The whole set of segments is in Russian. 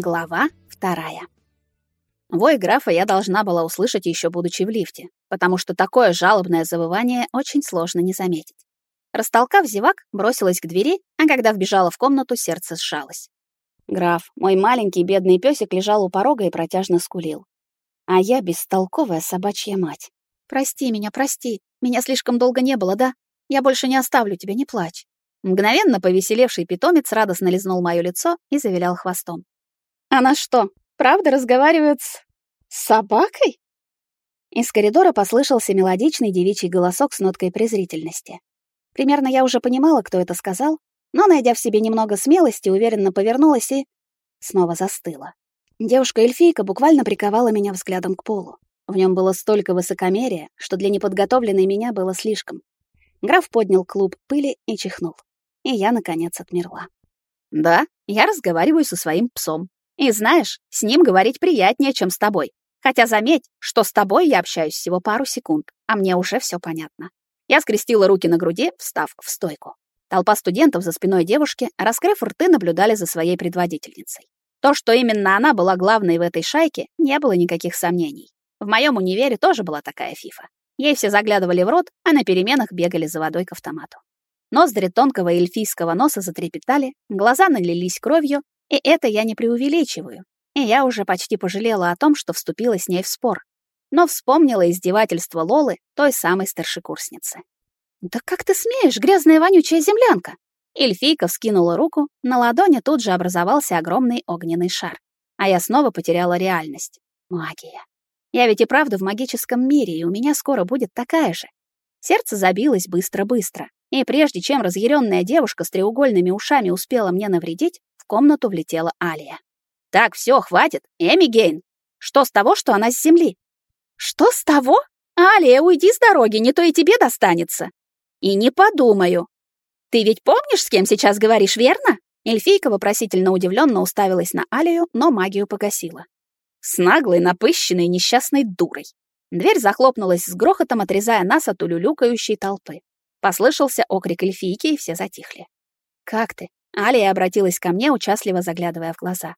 Глава вторая. Вой графа я должна была услышать еще будучи в лифте, потому что такое жалобное завывание очень сложно не заметить. Растолкав зевак, бросилась к двери, а когда вбежала в комнату, сердце сжалось. Граф, мой маленький бедный песик, лежал у порога и протяжно скулил. А я бестолковая собачья мать. «Прости меня, прости. Меня слишком долго не было, да? Я больше не оставлю тебя, не плачь». Мгновенно повеселевший питомец радостно лизнул мое лицо и завилял хвостом. Она что, правда разговаривает с... с собакой? Из коридора послышался мелодичный девичий голосок с ноткой презрительности. Примерно я уже понимала, кто это сказал, но, найдя в себе немного смелости, уверенно повернулась и... снова застыла. Девушка-эльфийка буквально приковала меня взглядом к полу. В нем было столько высокомерия, что для неподготовленной меня было слишком. Граф поднял клуб пыли и чихнул. И я, наконец, отмерла. «Да, я разговариваю со своим псом», и знаешь, с ним говорить приятнее, чем с тобой. Хотя заметь, что с тобой я общаюсь всего пару секунд, а мне уже все понятно. Я скрестила руки на груди, встав в стойку. Толпа студентов за спиной девушки, раскрыв рты, наблюдали за своей предводительницей. То, что именно она была главной в этой шайке, не было никаких сомнений. В моем универе тоже была такая фифа. Ей все заглядывали в рот, а на переменах бегали за водой к автомату. Ноздри тонкого эльфийского носа затрепетали, глаза налились кровью, и это я не преувеличиваю. И я уже почти пожалела о том, что вступила с ней в спор. Но вспомнила издевательство Лолы, той самой старшекурсницы. «Да как ты смеешь, грязная вонючая землянка?» Эльфийка вскинула руку, на ладони тут же образовался огромный огненный шар. А я снова потеряла реальность. Магия. Я ведь и правда в магическом мире, и у меня скоро будет такая же. Сердце забилось быстро-быстро, и прежде чем разъяренная девушка с треугольными ушами успела мне навредить, комнату влетела Алия. «Так, все, хватит. Эми Гейн, что с того, что она с земли?» «Что с того? Алия, уйди с дороги, не то и тебе достанется». «И не подумаю. Ты ведь помнишь, с кем сейчас говоришь, верно?» Эльфийка вопросительно удивленно уставилась на Алию, но магию погасила. С наглой, напыщенной, несчастной дурой. Дверь захлопнулась с грохотом, отрезая нас от улюлюкающей толпы. Послышался окрик эльфийки, и все затихли. «Как ты?» Алия обратилась ко мне, участливо заглядывая в глаза.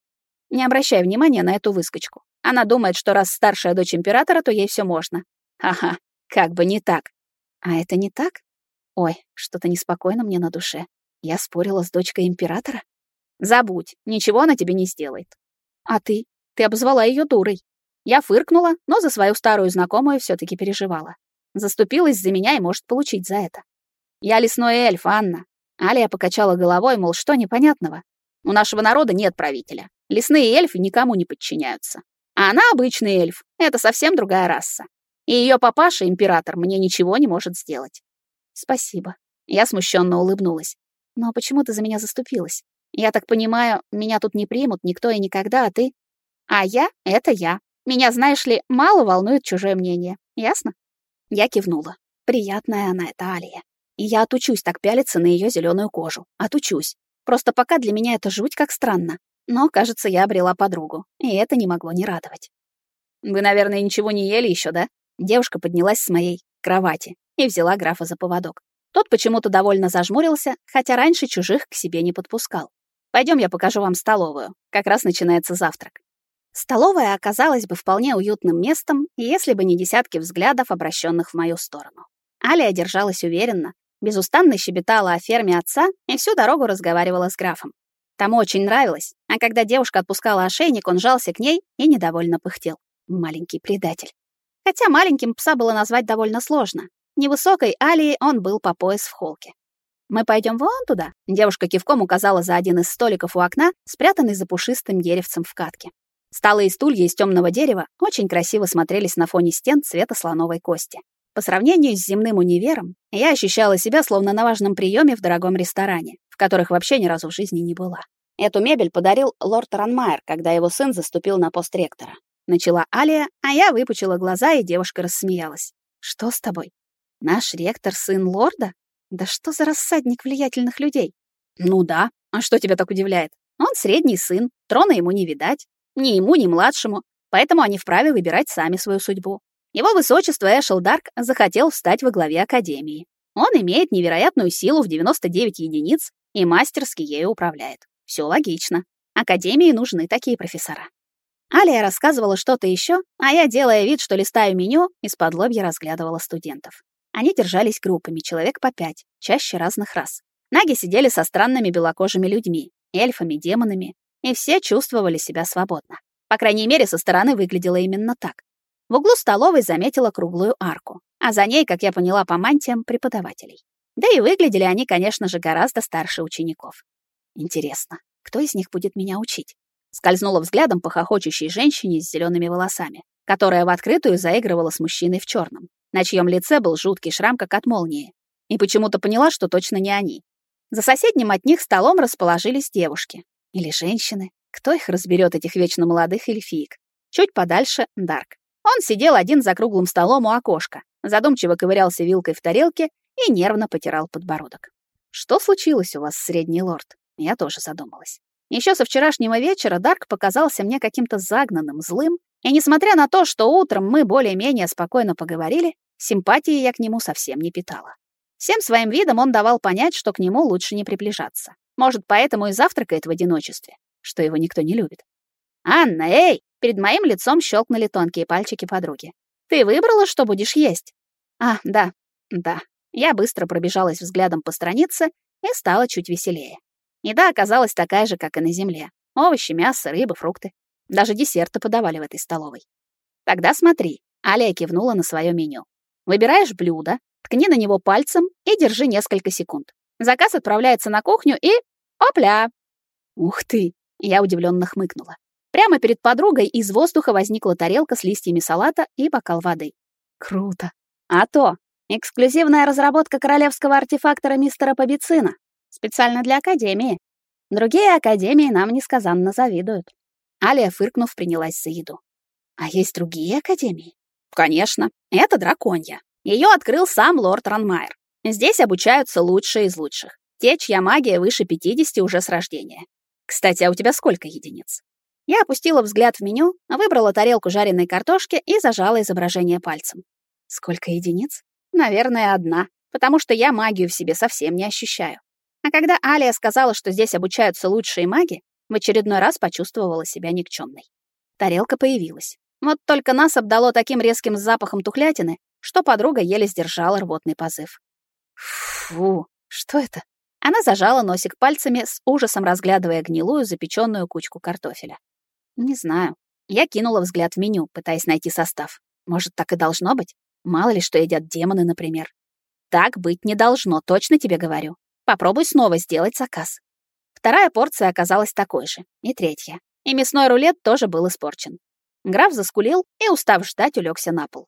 Не обращай внимания на эту выскочку. Она думает, что раз старшая дочь императора, то ей все можно. Ага, как бы не так. А это не так? Ой, что-то неспокойно мне на душе. Я спорила с дочкой императора? Забудь, ничего она тебе не сделает. А ты? Ты обозвала ее дурой. Я фыркнула, но за свою старую знакомую все таки переживала. Заступилась за меня и может получить за это. Я лесной эльф, Анна. Алия покачала головой, мол, что непонятного. У нашего народа нет правителя. Лесные эльфы никому не подчиняются. А она обычный эльф. Это совсем другая раса. И ее папаша, император, мне ничего не может сделать. Спасибо. Я смущенно улыбнулась. Но почему ты за меня заступилась? Я так понимаю, меня тут не примут никто и никогда, а ты? А я — это я. Меня, знаешь ли, мало волнует чужое мнение. Ясно? Я кивнула. Приятная она, эта Алия и я отучусь так пялиться на ее зеленую кожу. Отучусь. Просто пока для меня это жуть как странно. Но, кажется, я обрела подругу, и это не могло не радовать. «Вы, наверное, ничего не ели еще, да?» Девушка поднялась с моей кровати и взяла графа за поводок. Тот почему-то довольно зажмурился, хотя раньше чужих к себе не подпускал. Пойдем, я покажу вам столовую. Как раз начинается завтрак. Столовая оказалась бы вполне уютным местом, если бы не десятки взглядов, обращенных в мою сторону. Алия держалась уверенно, Безустанно щебетала о ферме отца и всю дорогу разговаривала с графом. Тому очень нравилось, а когда девушка отпускала ошейник, он жался к ней и недовольно пыхтел. Маленький предатель. Хотя маленьким пса было назвать довольно сложно. Невысокой Алии он был по пояс в холке. «Мы пойдем вон туда», — девушка кивком указала за один из столиков у окна, спрятанный за пушистым деревцем в катке. Столы и стулья из темного дерева очень красиво смотрелись на фоне стен цвета слоновой кости. По сравнению с земным универом, я ощущала себя словно на важном приеме в дорогом ресторане, в которых вообще ни разу в жизни не была. Эту мебель подарил лорд Ранмайер, когда его сын заступил на пост ректора. Начала Алия, а я выпучила глаза, и девушка рассмеялась. «Что с тобой? Наш ректор сын лорда? Да что за рассадник влиятельных людей?» «Ну да. А что тебя так удивляет? Он средний сын, трона ему не видать. Ни ему, ни младшему. Поэтому они вправе выбирать сами свою судьбу. Его высочество Эшел Дарк захотел встать во главе Академии. Он имеет невероятную силу в 99 единиц и мастерски ею управляет. Все логично. Академии нужны такие профессора. Алия рассказывала что-то еще, а я, делая вид, что листаю меню, из-под лобья разглядывала студентов. Они держались группами, человек по пять, чаще разных рас. Наги сидели со странными белокожими людьми, эльфами, демонами, и все чувствовали себя свободно. По крайней мере, со стороны выглядело именно так. В углу столовой заметила круглую арку, а за ней, как я поняла по мантиям, преподавателей. Да и выглядели они, конечно же, гораздо старше учеников. Интересно, кто из них будет меня учить? Скользнула взглядом по хохочущей женщине с зелеными волосами, которая в открытую заигрывала с мужчиной в черном, на чьем лице был жуткий шрам, как от молнии. И почему-то поняла, что точно не они. За соседним от них столом расположились девушки. Или женщины. Кто их разберет, этих вечно молодых эльфиек? Чуть подальше — Дарк. Он сидел один за круглым столом у окошка, задумчиво ковырялся вилкой в тарелке и нервно потирал подбородок. «Что случилось у вас, средний лорд?» Я тоже задумалась. Еще со вчерашнего вечера Дарк показался мне каким-то загнанным, злым, и несмотря на то, что утром мы более-менее спокойно поговорили, симпатии я к нему совсем не питала. Всем своим видом он давал понять, что к нему лучше не приближаться. Может, поэтому и завтракает в одиночестве, что его никто не любит. «Анна, эй!» Перед моим лицом щелкнули тонкие пальчики подруги. «Ты выбрала, что будешь есть?» «А, да, да». Я быстро пробежалась взглядом по странице и стала чуть веселее. Еда оказалась такая же, как и на земле. Овощи, мясо, рыба, фрукты. Даже десерты подавали в этой столовой. Тогда смотри. Алия кивнула на свое меню. Выбираешь блюдо, ткни на него пальцем и держи несколько секунд. Заказ отправляется на кухню и... Опля! Ух ты! Я удивленно хмыкнула. Прямо перед подругой из воздуха возникла тарелка с листьями салата и бокал воды. Круто. А то, эксклюзивная разработка королевского артефактора мистера Побицина. Специально для Академии. Другие Академии нам несказанно завидуют. Алия, фыркнув, принялась за еду. А есть другие Академии? Конечно, это драконья. Ее открыл сам лорд Ранмайер. Здесь обучаются лучшие из лучших. Те, чья магия выше 50 уже с рождения. Кстати, а у тебя сколько единиц? Я опустила взгляд в меню, выбрала тарелку жареной картошки и зажала изображение пальцем. Сколько единиц? Наверное, одна, потому что я магию в себе совсем не ощущаю. А когда Алия сказала, что здесь обучаются лучшие маги, в очередной раз почувствовала себя никчемной. Тарелка появилась. Вот только нас обдало таким резким запахом тухлятины, что подруга еле сдержала рвотный позыв. Фу, что это? Она зажала носик пальцами, с ужасом разглядывая гнилую запеченную кучку картофеля. Не знаю. Я кинула взгляд в меню, пытаясь найти состав. Может, так и должно быть? Мало ли, что едят демоны, например. Так быть не должно, точно тебе говорю. Попробуй снова сделать заказ. Вторая порция оказалась такой же, и третья. И мясной рулет тоже был испорчен. Граф заскулил и, устав ждать, улегся на пол.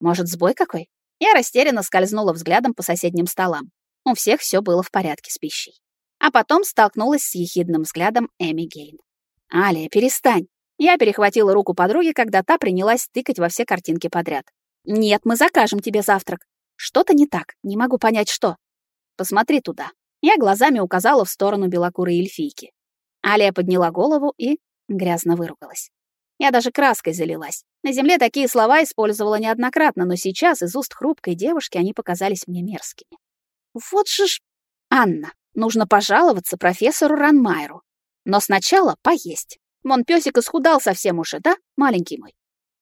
Может, сбой какой? Я растерянно скользнула взглядом по соседним столам. У всех все было в порядке с пищей. А потом столкнулась с ехидным взглядом Эми Гейн. «Алия, перестань!» Я перехватила руку подруги, когда та принялась тыкать во все картинки подряд. «Нет, мы закажем тебе завтрак. Что-то не так, не могу понять, что. Посмотри туда. Я глазами указала в сторону белокурой эльфийки. Алия подняла голову и грязно выругалась. Я даже краской залилась. На земле такие слова использовала неоднократно, но сейчас из уст хрупкой девушки они показались мне мерзкими. Вот же ж... Анна, нужно пожаловаться профессору Ранмайру. Но сначала поесть. Вон пёсик исхудал совсем уже, да, маленький мой?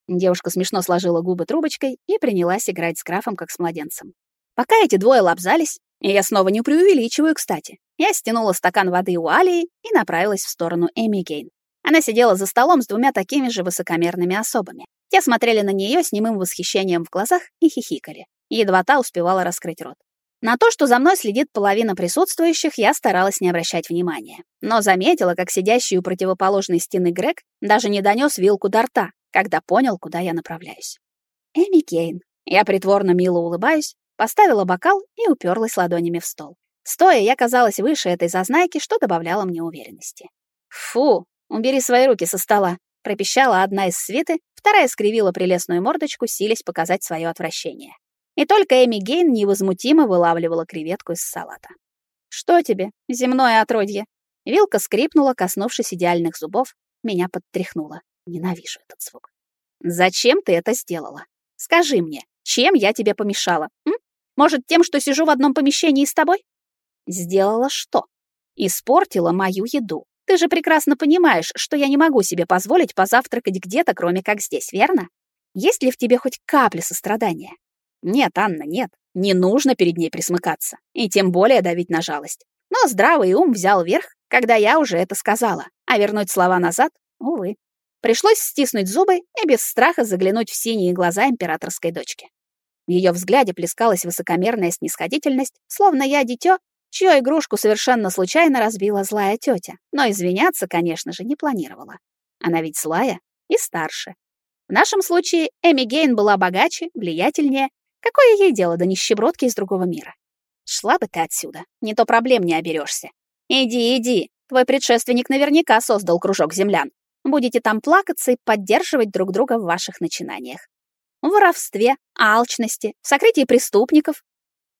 Девушка смешно сложила губы трубочкой и принялась играть с графом, как с младенцем. Пока эти двое лапзались, и я снова не преувеличиваю, кстати. Я стянула стакан воды у Алии и направилась в сторону Эми Гейн. Она сидела за столом с двумя такими же высокомерными особами. Те смотрели на нее с немым восхищением в глазах и хихикали. Едва та успевала раскрыть рот. На то, что за мной следит половина присутствующих, я старалась не обращать внимания. Но заметила, как сидящий у противоположной стены Грег даже не донес вилку до рта, когда понял, куда я направляюсь. Эми Кейн. Я притворно мило улыбаюсь, Поставила бокал и уперлась ладонями в стол. Стоя, я казалась выше этой зазнайки, что добавляло мне уверенности. «Фу, убери свои руки со стола», — пропищала одна из свиты, вторая скривила прелестную мордочку, силясь показать свое отвращение. И только Эми Гейн невозмутимо вылавливала креветку из салата. «Что тебе, земное отродье?» Вилка скрипнула, коснувшись идеальных зубов, меня подтряхнула. Ненавижу этот звук. «Зачем ты это сделала? Скажи мне, чем я тебе помешала, м? Может, тем, что сижу в одном помещении с тобой? Сделала что? Испортила мою еду. Ты же прекрасно понимаешь, что я не могу себе позволить позавтракать где-то, кроме как здесь, верно? Есть ли в тебе хоть капля сострадания? Нет, Анна, нет. Не нужно перед ней присмыкаться. И тем более давить на жалость. Но здравый ум взял верх, когда я уже это сказала. А вернуть слова назад — увы. Пришлось стиснуть зубы и без страха заглянуть в синие глаза императорской дочки. В ее взгляде плескалась высокомерная снисходительность, словно я дитё, чью игрушку совершенно случайно разбила злая тетя, но извиняться, конечно же, не планировала. Она ведь злая и старше. В нашем случае Эми Гейн была богаче, влиятельнее. Какое ей дело до нищебродки из другого мира? Шла бы ты отсюда, не то проблем не оберешься. Иди, иди, твой предшественник наверняка создал кружок землян. Будете там плакаться и поддерживать друг друга в ваших начинаниях. В воровстве, алчности, в сокрытии преступников.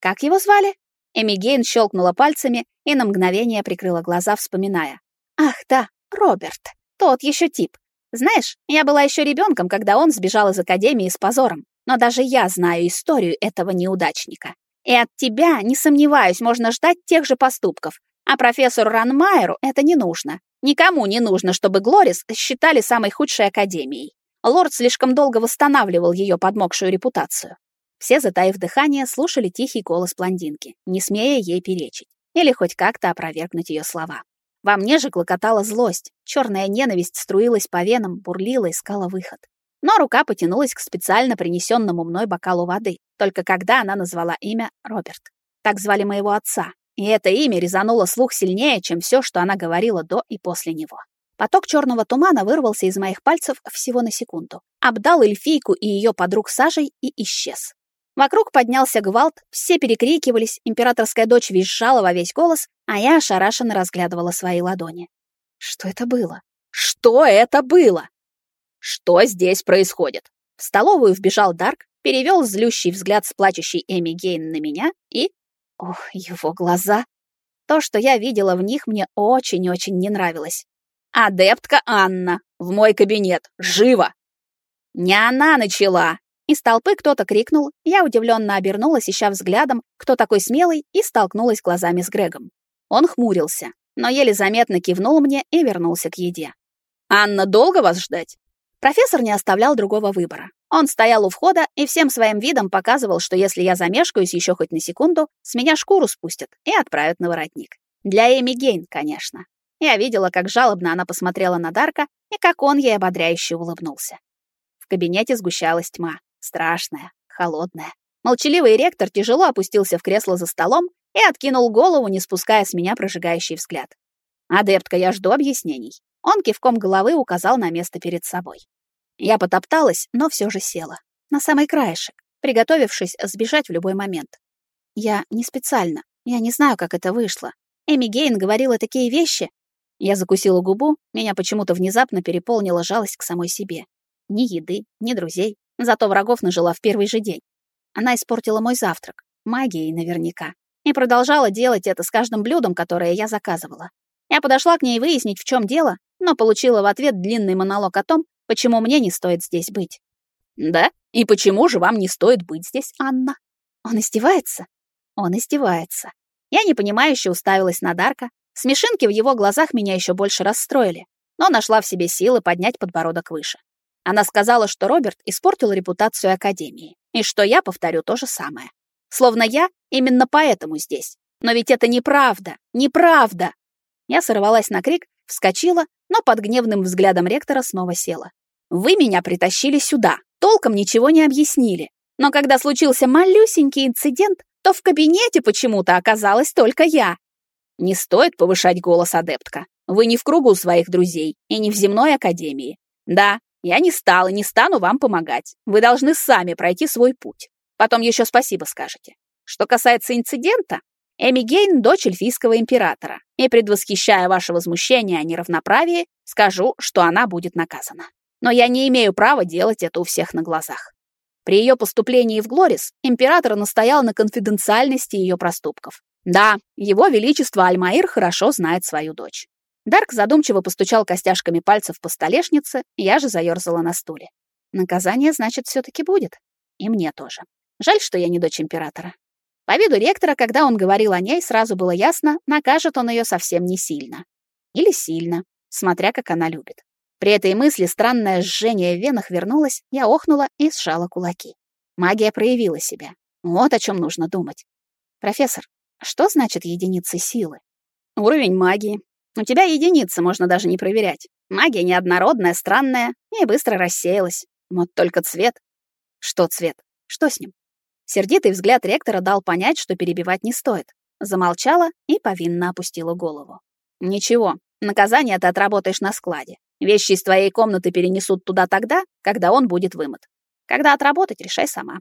Как его звали? Эмигейн щелкнула пальцами и на мгновение прикрыла глаза, вспоминая. «Ах, да, Роберт, тот еще тип. Знаешь, я была еще ребенком, когда он сбежал из академии с позором. Но даже я знаю историю этого неудачника. И от тебя, не сомневаюсь, можно ждать тех же поступков. А профессору Ранмайеру это не нужно. Никому не нужно, чтобы Глорис считали самой худшей академией. Лорд слишком долго восстанавливал ее подмокшую репутацию. Все, затаив дыхание, слушали тихий голос блондинки, не смея ей перечить или хоть как-то опровергнуть ее слова. Во мне же клокотала злость, черная ненависть струилась по венам, бурлила, искала выход. Но рука потянулась к специально принесенному мной бокалу воды, только когда она назвала имя Роберт. Так звали моего отца, и это имя резануло слух сильнее, чем все, что она говорила до и после него. Поток черного тумана вырвался из моих пальцев всего на секунду, обдал эльфийку и ее подруг сажей и исчез. Вокруг поднялся гвалт, все перекрикивались, императорская дочь визжала во весь голос, а я ошарашенно разглядывала свои ладони. Что это было? Что это было? Что здесь происходит? В столовую вбежал Дарк, перевел злющий взгляд с плачущей Эми Гейн на меня и... Ох, его глаза! То, что я видела в них, мне очень-очень не нравилось. «Адептка Анна! В мой кабинет! Живо!» «Не она начала!» Из толпы кто-то крикнул, я удивленно обернулась, ища взглядом, кто такой смелый, и столкнулась глазами с Грегом. Он хмурился, но еле заметно кивнул мне и вернулся к еде. «Анна, долго вас ждать?» Профессор не оставлял другого выбора. Он стоял у входа и всем своим видом показывал, что если я замешкаюсь еще хоть на секунду, с меня шкуру спустят и отправят на воротник. Для Эми Гейн, конечно. Я видела, как жалобно она посмотрела на Дарка и как он ей ободряюще улыбнулся. В кабинете сгущалась тьма. Страшная, холодная. Молчаливый ректор тяжело опустился в кресло за столом и откинул голову, не спуская с меня прожигающий взгляд. «Адептка, я жду объяснений». Он кивком головы указал на место перед собой. Я потопталась, но все же села. На самый краешек, приготовившись сбежать в любой момент. Я не специально. Я не знаю, как это вышло. Эми Гейн говорила такие вещи. Я закусила губу, меня почему-то внезапно переполнила жалость к самой себе. Ни еды, ни друзей, Зато врагов нажила в первый же день. Она испортила мой завтрак, магией наверняка, и продолжала делать это с каждым блюдом, которое я заказывала. Я подошла к ней выяснить, в чем дело, но получила в ответ длинный монолог о том, почему мне не стоит здесь быть. «Да? И почему же вам не стоит быть здесь, Анна?» Он издевается? Он издевается. Я непонимающе уставилась на Дарка. Смешинки в его глазах меня еще больше расстроили, но нашла в себе силы поднять подбородок выше. Она сказала, что Роберт испортил репутацию Академии, и что я повторю то же самое. Словно я именно поэтому здесь. Но ведь это неправда, неправда. Я сорвалась на крик, вскочила, но под гневным взглядом ректора снова села. Вы меня притащили сюда, толком ничего не объяснили. Но когда случился малюсенький инцидент, то в кабинете почему-то оказалась только я. Не стоит повышать голос, адептка. Вы не в кругу своих друзей и не в земной академии. Да, я не стала и не стану вам помогать. Вы должны сами пройти свой путь. Потом еще спасибо скажете. Что касается инцидента, Эми Гейн — дочь эльфийского императора, и, предвосхищая ваше возмущение о неравноправии, скажу, что она будет наказана. Но я не имею права делать это у всех на глазах. При ее поступлении в Глорис император настоял на конфиденциальности ее проступков. Да, его величество Альмаир хорошо знает свою дочь. Дарк задумчиво постучал костяшками пальцев по столешнице, я же заёрзала на стуле. Наказание, значит, все таки будет. И мне тоже. Жаль, что я не дочь императора. По виду ректора, когда он говорил о ней, сразу было ясно, накажет он ее совсем не сильно. Или сильно, смотря как она любит. При этой мысли странное жжение в венах вернулось, я охнула и сжала кулаки. Магия проявила себя. Вот о чем нужно думать. Профессор, что значит единицы силы? Уровень магии. У тебя единицы, можно даже не проверять. Магия неоднородная, странная и быстро рассеялась. Вот только цвет. Что цвет? Что с ним? Сердитый взгляд ректора дал понять, что перебивать не стоит. Замолчала и повинно опустила голову. Ничего, наказание ты отработаешь на складе. Вещи из твоей комнаты перенесут туда тогда, когда он будет вымыт. Когда отработать, решай сама.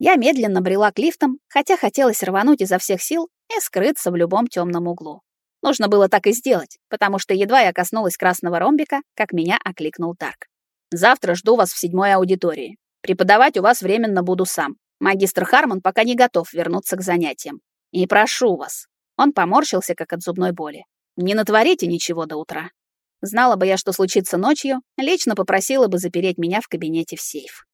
Я медленно брела к лифтам, хотя хотелось рвануть изо всех сил и скрыться в любом темном углу. Нужно было так и сделать, потому что едва я коснулась красного ромбика, как меня окликнул Тарк. «Завтра жду вас в седьмой аудитории. Преподавать у вас временно буду сам. Магистр Хармон пока не готов вернуться к занятиям. И прошу вас». Он поморщился, как от зубной боли. «Не натворите ничего до утра. Знала бы я, что случится ночью, лично попросила бы запереть меня в кабинете в сейф.